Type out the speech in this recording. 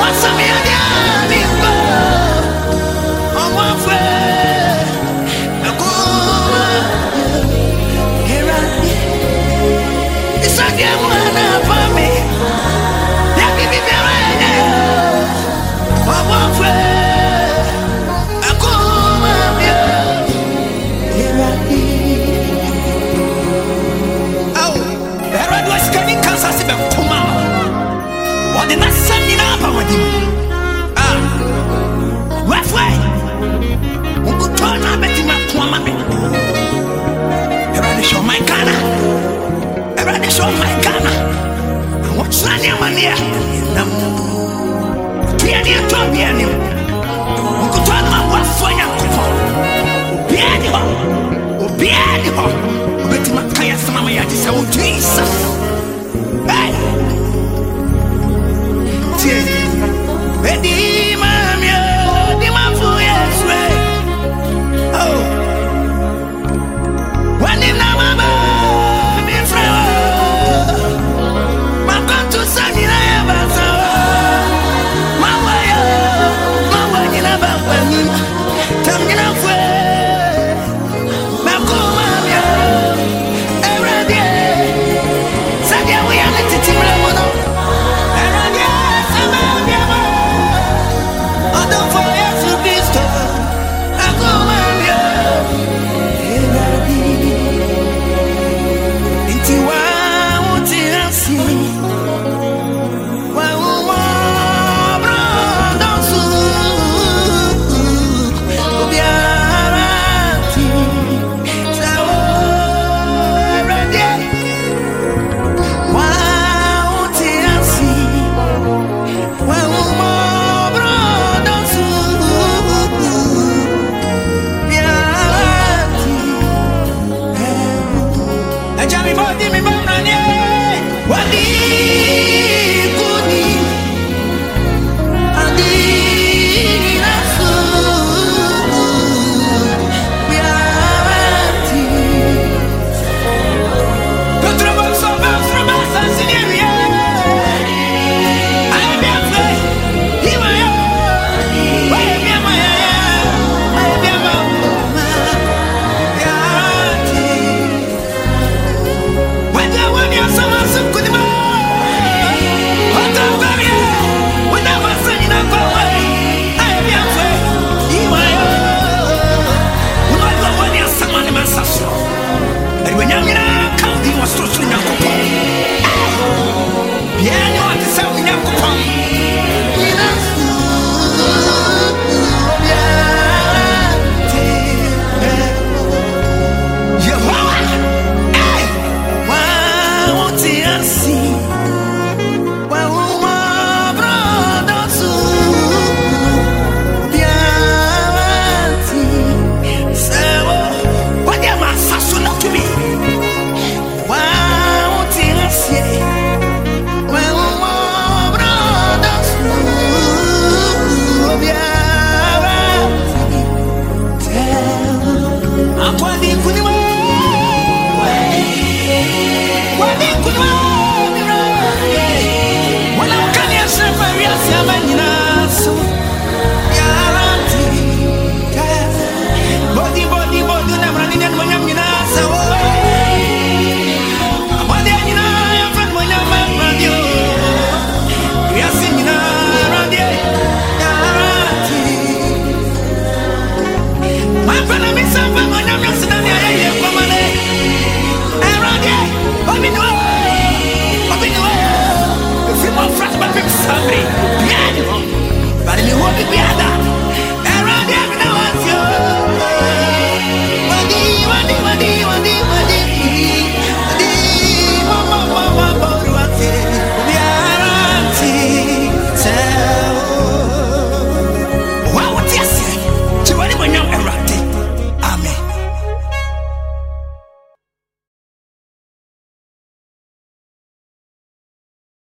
What's up, yeah, yeah. Oh my here? Jesus. 兄弟们！